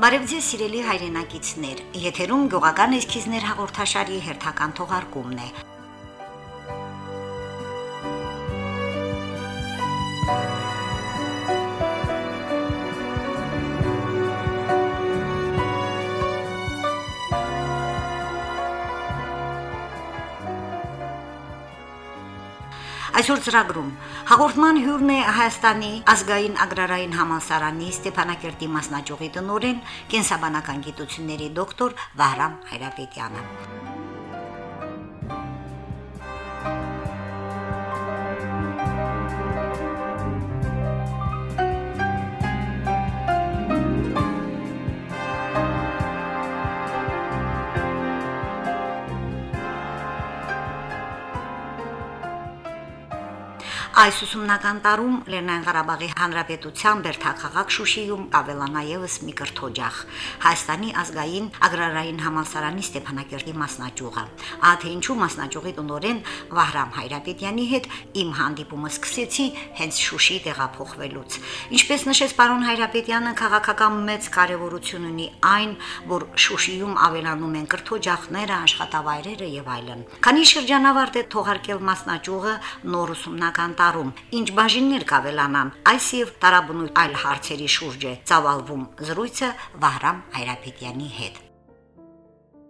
Բարև ձեզ սիրելի հայրենակիցներ։ Եթերում գյուղական էսքիզներ հաղորդաշարի հերթական թողարկումն է։ Այսօր ծրագրում. հաղորդման հյուրն է Հայաստանի ազգային agrarային համալսարանի Ստեփանակերտի մասնաճյուղի տնօրեն, կենսաբանական գիտությունների դոկտոր Վահրամ Հայրապետյանը։ Այս ուսումնական տարում Լեռնային Ղարաբաղի Հանրապետության Բերթաքաղաք Շուշիում ավելանա եւս մի կրթօջախ Հայաստանի ազգային agrarային համալսարանի Ստեփանակերտի մասնաճյուղը։ Ահա թե ինչու մասնաճյուղի տնօրեն Վահրամ Հայրապետյանի հետ իմ հանդիպումը սկսեցի հենց Շուշի տեղափոխվելուց։ Ինչպես նշեց պարոն Հայրապետյանը, քաղաքական մեծ կարևորություն ունի այն, որ Շուշիում ավելանում են կրթօջախները, աշխատավայրերը եւ այլն։ Քանի շրջանավարտ է թողարկել մասնաճյուղը նոր ուսումնական տարում տարում, ինչ բաժիններ կավելանան։ Այս եւ տարաբնույթ այլ հարցերի շուրջ է ծավալվում զրույցը Վահրամ Հայրապետյանի հետ։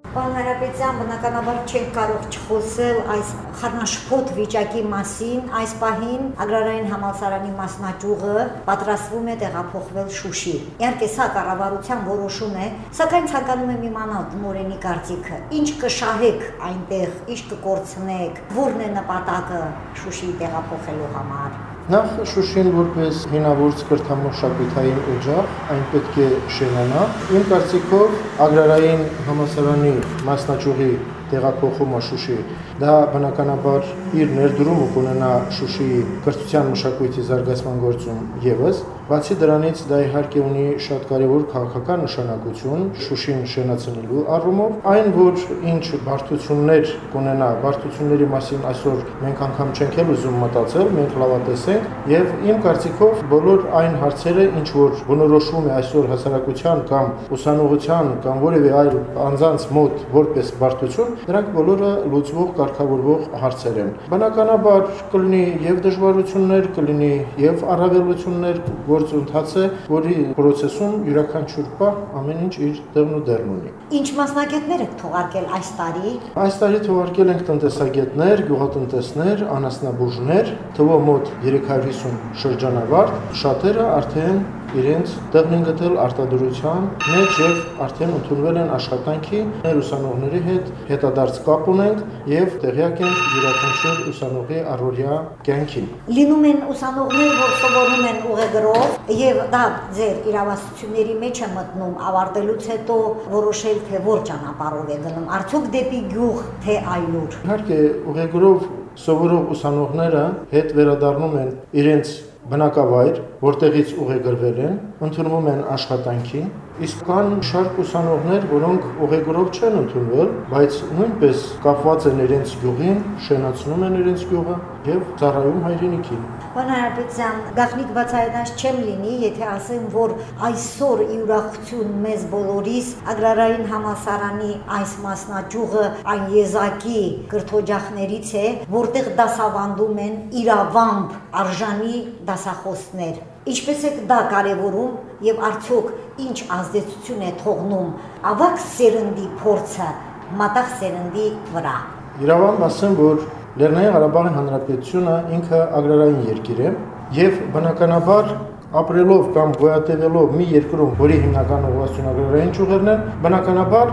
Հարապետյան, բնականաբար չենք կարող չխոսել այս խառնաշփոթ վիճակի մասին։ Այս պահին Ագրարային համալսարանի մասնաճյուղը պատրաստվում է տեղափոխվել Շուշի։ Իհարկե սա կառավարության որոշում է, սակայն ցանկանում եմ իմանալ տնօրենի կարծիքը։ Ինչ կշահեք այնտեղ, ինչ կկորցնեք, ո՞րն է նպատակը Շուշի տեղափոխելու համար։ Նախ Շուշին որպես հինավուրց կրթամշակութային օջախ այն պետք է շենանա։ Իմ կարծիքով Ագրարային համասարանի մասնաճյուղի տեղափոխումը Շուշի, դա բնականաբար իր ներդրումը կունենա Շուշիի կրթության մշակույթի զարգացման գործում եւս, բացի դրանից դա իհարկե ունի շատ կարևոր քաղաքական նշանակություն Շուշին շենացնելու առումով, այն որ ինչ բարդություններ կունենա, բարդությունների մասին այսօր մենք անգամ չենք էլ ուզում մտածել, մենք լավատեսենք եւ իմ կարծիքով բոլոր այն հարցերը, ինչ որ բնորոշվում է այսօր հասարակության կամ ուսանողության կամ որևէ այլ անձանց մոտ որպես բարդություն, Դրանք բոլորը լուծվող, կարգավորվող հարցեր են։ Բնականաբար կլինի եւ դժվարություններ, կլինի եւ առավելություններ, գործընթաց է, որի process-ում յուրաքանչյուր պահ ամեն ինչ իր տեղն ու դերն ունի։ Ինչ մասնագետներ եք թողարկել այս տարի։ Այս տարի թողարկել ենք տնտեսագետներ, գյուղատնտեսներ, անասնաբուժներ, թվով մոտ 350 շրջանավարտ, շատերը արդեն իրենց տեղն են գտել արտադրության մեջ եւ արդեն ընդունվել են աշխատանքի մեր ուսանողների հետ հետադարձ կապ ունենք եւ տեղյակ ենք յուրաքանչյուր ուսանողի առօրյա կյանքին։ Լինում են ուսանողներ, որ սովորում են ուղեգրով եւ դա ձեր իրավասությունների մեջ է մտնում ավարտելուց հետո որոշել թե որ ճանապարհով է գնում, արդյոք դեպի գյուղ, թե այլուր։ Իհարկե ուղեգրով սովորող ուսանողները հետ վերադառնում են իրենց բնակավայր, որտեղից ուղեգրվել են, ընդունվում են աշխատանքի, իսկ կան շարք ուսանողներ, որոնք ուղեգրով չեն ընդունվել, բայց նույնպես կապված են իրենց գյուղին, շենացնում են իրենց գյուղը եւ ծառայում հայրենիքին։ Բանարապետյան, գաղտնիք բացայնած չեմ լինի, եթե ասեմ, որ այսօր ի ուրախություն մեզ բոլորիս Ագրարային համասարանի այս մասնաճյուղը այն եզակի կրթօջախներից է, որտեղ դասավանդում են իրավամբ արժանի դասախոսներ։ Ինչպես է դա կարևորում եւ արդյոք ինչ ազդեցություն է թողնում ավակ սերնդի փորձը մատաղ սերնդի վրա։ Իրավամբ ասեմ, որ Լեռնային Ղարաբաղի Հանրապետությունը ինքը ագրարային երկիր է եւ բնականաբար ապրելով կամ գոյատևելով մի երկրում, որի հիմնական ուղղվածությունը ագրարային ճյուղերն են, բնականաբար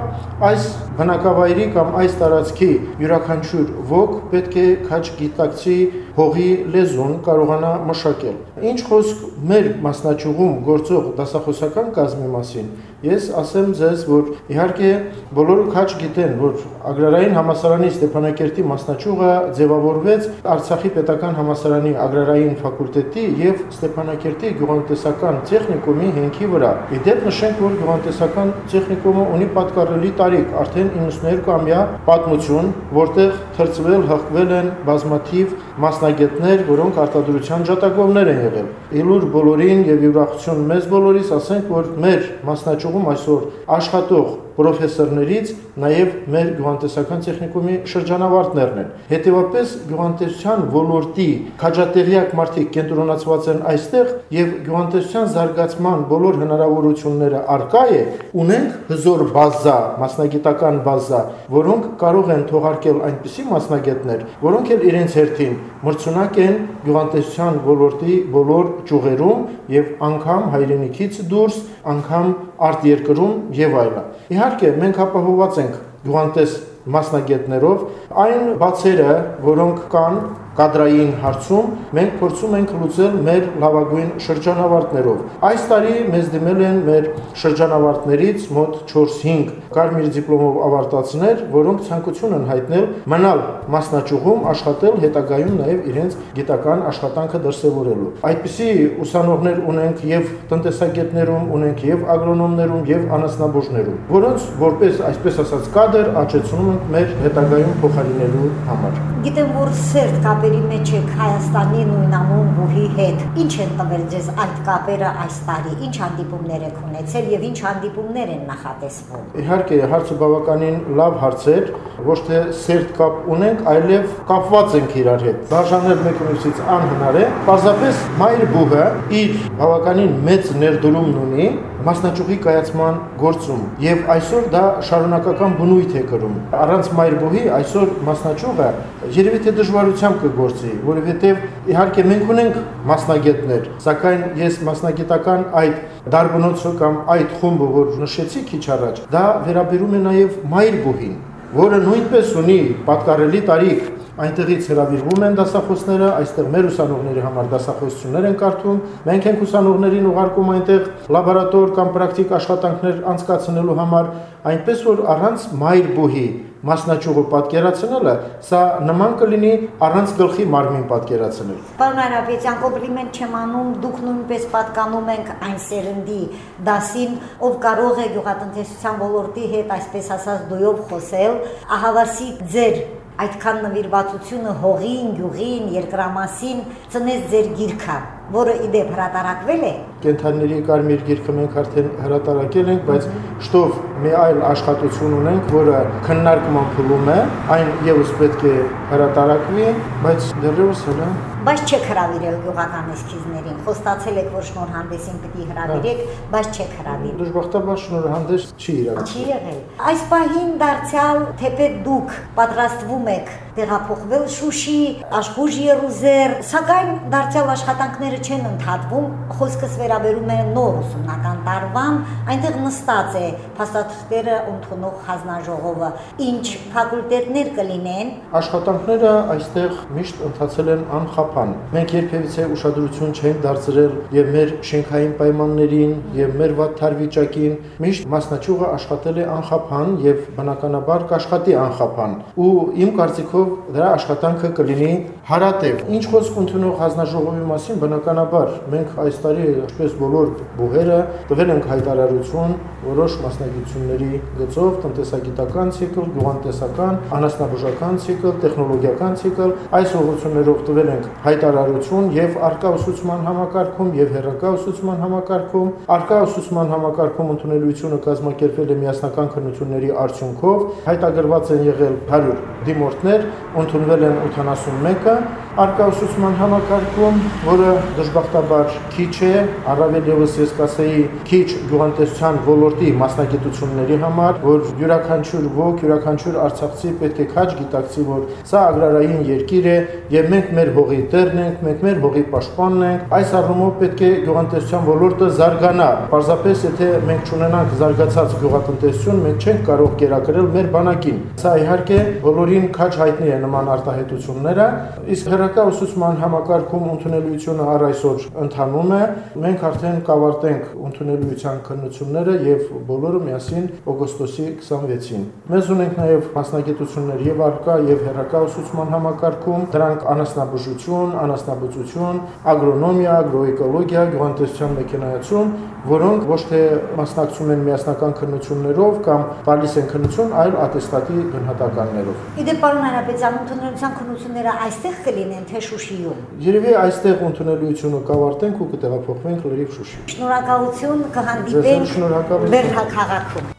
այս բնակավայրի կամ այս տարածքի յուրաքանչյուր ոգ պետք է քաչ գիտակցի հողի լեզուն կարողանա մշակել։ Ինչ խոսք մեր մասնաճյուղում գործող դասախոսական կազմի մասին, ես ասեմ ձեզ, որ իհարկե բոլորը քաչ գիտեն, որ Ագրարային համասարանի Ստեփանակերտի մասնաճյուղը ձևավորվեց Արցախի պետական համասարանի Ագրարային ֆակուլտետի եւ Ստեփանակերտի գյուղատնտեսական տեխնիկումի հենքի վրա։ Իդեպ նշենք, որ գյուղատնտեսական տեխնիկումը ունի պատկառելի տարիք, արդեն 92-ամյա պատմություն, որտեղ թրծվել, հղկվել են բազմաթիվ մասնագետներ, որոնք արտադրության ջատագովներ են եղել։ Իլուր բոլորին եւ ուրախություն մեզ բոլորիս ասենք, որ մեր մասնաճյուղում այսօր աշխատող պրոֆեսորներից նաև մեր գյուղատնտեսական տեխնիկումի շրջանավարտներն են։ Հետևաբար գյուղատնտեսության ոլորտի քաջատեղյակ մարդիկ կենտրոնացված են այստեղ եւ գյուղատնտեսության զարգացման բոլոր հնարավորությունները արկա է, ունենք հզոր բազա, մասնագիտական բազա, որոնք կարող են թողարկել այնպիսի մասնագետներ, որոնք էլ իրենց հերթին մրցունակ են գյուղատնտեսության ոլորտի բոլոր ճյուղերում եւ անգամ հայրենիքից դուրս, անգամ արտերկրում եւ այլն։ Իհարկե, մենք ապահովված ենք գյուղանտես մասնագետներով այն բացերը, որոնք կան կադրային հարցում մենք փորձում ենք լուծել մեր լավագույն շրջանավարտներով։ Այս տարի մեզ դիմել են մեր շրջանավարտներից մոտ 4-5 կարմիր դիպլոմով ավարտածներ, որոնք ցանկություն են հայտնել մնալ մասնաճյուղում աշխատել հետագայում նաև իրենց գիտական աշխատանքը դրսևորելու։ Այդպիսի ուսանողներ ունենք եւ տնտեսագետներում, ունենք եւ ագրոնոմներում եւ անասնաբուժներում, որոնց որպես այսպես ասած կադր աճեցնում ենք մեր հետագայում փոխարինելու համար։ Գիտեմ, որ սերտ կապերի մեջ եք Հայաստանի նույնանուն բուհի հետ։ Ինչ են տվել ձեզ այդ կապերը այս տարի։ Ինչ հանդիպումներ եք ունեցել եւ ինչ հանդիպումներ են նախատեսվում։ Իհարկե, հարցը բավականին լավ հարց էր, ոչ թե սերտ կապ ունենք, այլև կապված ենք իրար հետ։ Բաժանել մեկ մյուսից անհնար է։ Պարզապես մայր բուհը իր բավականին մեծ ներդրումն ունի մասնաճյուղի կայացման գործում եւ այսօր դա շարունակական բնույթ է կրում առանց մայրբուհի այսօր մասնաճյուղը երևի թե դժվարությամբ կգործի որովհետեւ իհարկե մենք ունենք մասնագետներ սակայն ես մասնագիտական այդ դարբնոցը կամ այդ խումբը որ նշեցի քիչ առաջ դա վերաբերում է նաեւ մայրբուհին որը նույնպես ունի պատկառելի տարիք այնտեղից հրավիրվում են դասախոսները, այստեղ մեր ուսանողների համար դասախոսություններ են կարդում։ Մենք ենք ուսանողներին ուղարկում այնտեղ լաբորատոր կամ պրակտիկ աշխատանքներ անցկացնելու համար, այնպես որ առանց մայր բուհի մասնաճյուղը պատկերացնելը, սա նման կլինի առանց գլխի մարմին պատկերացնել։ Պարոն Արաբեցյան, կոմպլիմենտ չեմ անում, դուք նույնպես պատկանում ենք այն սերնդի դասին, ով կարող է գյուղատնտեսության ոլորտի հետ, այսպես ասած, դույով խոսել, ահավասի ձեր այդքան նվիրվածությունը հողին, գյուղին, երկրամասին ծնեց ձեր գիրքը, որը իդեպ հրատարակվել է։ Կենթանիների կարմիր գիրքը մենք արդեն հրատարակել ենք, բայց շտով մի այլ աշխատություն ունենք, որը քննարկման փուլում է, այն եւս պետք է հրատարակվի, բայց դեռևս հələ բայց չեք հravirել գյուղական էսքիզներին։ Խոստացել եք, որ շնորհանդեսին պիտի հravirեք, բայց չեք հravirել։ Դժբախտաբար շնորհանդես չի իրականացել։ Չի եղել։ Այս պահին դարձյալ թեպետ դուք պատրաստվում եք տեղափոխվել Շուշի, Աշխուժ Երուսեր, սակայն դարձյալ աշխատանքները չեն ընդհատվում, խոսքս վերաբերում է նոր ուսումնական տարվան, այնտեղ նստած է փաստաթղթերը ընդունող հանձնաժողովը, ինչ ֆակուլտետներ կլինեն։ Աշխատանքները այստեղ միշտ ընթացել են անխափան։ Մենք երբևիցե ուշադրություն չենք դարձրել եւ մեր շենքային պայմաններին եւ մեր վատ թարվիճակին, միշտ մասնաճյուղը աշխատել է անխափան եւ բնականաբար կաշխատի անխափան։ Ու իմ կարծիքով որով դրա աշխատանքը կլինի հարատև։ Ինչ խոսք ընդունող հանձնաժողովի մասին բնականաբար մենք այս տարի ինչպես բոլոր բուհերը տվել ենք հայտարարություն որոշ մասնագիտությունների գծով տնտեսագիտական ցիկլ, գյուղատնտեսական, անասնաբուժական ցիկլ, տեխնոլոգիական ցիկլ, այս ուղղություններով տվել ենք հայտարարություն եւ արկա ուսուցման համակարգում եւ հերակա ուսուցման համակարգում, արկա ուսուցման համակարգում ընդունելությունը կազմակերպվել է միասնական քննությունների արդյունքով, հայտագրված են եղել 100 դիմորդներ, ընդունվել են 81-ը արկաուսուցման համակարգում, որը դժբախտաբար քիչ է, առավել եւս ես կասեի քիչ գյուղատնտեսության ոլորտի մասնագիտությունների համար, որ յուրաքանչյուր ոգ, յուրաքանչյուր արցախցի պետք է քաջ գիտակցի, որ սա ագրարային երկիր է եւ մենք մեր հողի տերն ենք, մենք մեր հողի պաշտպանն ենք։ Այս առումով պետք է գյուղատնտեսության ոլորտը զարգանա։ Պարզապես եթե մենք չունենանք զարգացած գյուղատնտեսություն, մենք չենք կարող կերակրել մեր բանակին։ Սա իհարկե բոլորին քաջ հայտնի է նման արտահայտությունները, իսկ հերակա ուսուցման համակարգում ընդունելությունը առ այսօր ընթանում է։ Մենք արդեն կավարտենք ընդունելության քննությունները եւ բոլորը միասին օգոստոսի 26-ին։ Մեզ ունենք նաեւ մասնագիտություններ եւ արկա եւ հերակա ուսուցման համակարգում, դրանք անասնաբուժություն, անասնաբուծություն, ագրոնոմիա, ագրոէկոլոգիա, գյուղատնտեսության մեքենայացում, որոնք ոչ թե մասնակցում են միասնական քննություններով կամ տալիս են քննություն, այլ ատեստատի գնահատականներով։ Իդե պարոն Հայրապետյանի ընդունելության քննությունները այստեղ կլինեն թե Շուշիում։ Երևի այստեղ ընդունելությունը կավարտենք ու կտեղափոխվենք լրիվ Շուշի։ Շնորհակալություն կհանդիպենք շնորհակալություն։ Բերհաքաղաքում։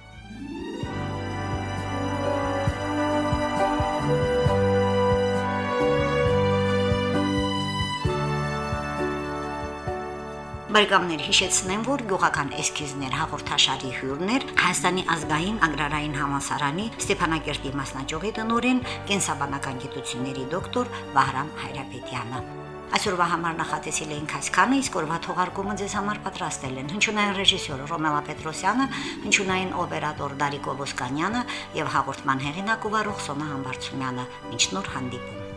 Բարեկամներ հիշեցնեմ, որ գյուղական էսքիզներ հաղորդաշարի հյուրներ Հայաստանի ազգային agrarային համալսարանի Ստեփանակերտի մասնաճյուղի տնօրեն կենսաբանական գիտությունների դոկտոր Վահրամ Հայրապետյանը։ Այսօրվա համար նախատեսել էինք այսքանը, իսկ օրվա թողարկումը ձեզ համար պատրաստել են հնչյունային ռեժիսոր Ռոմելա Պետրոսյանը, հնչյունային օպերատոր Դարիկ Օբոսկանյանը եւ հաղորդման հեղինակ ու վարող Սոնա Համբարձումյանը։ Մինչ նոր հանդիպում։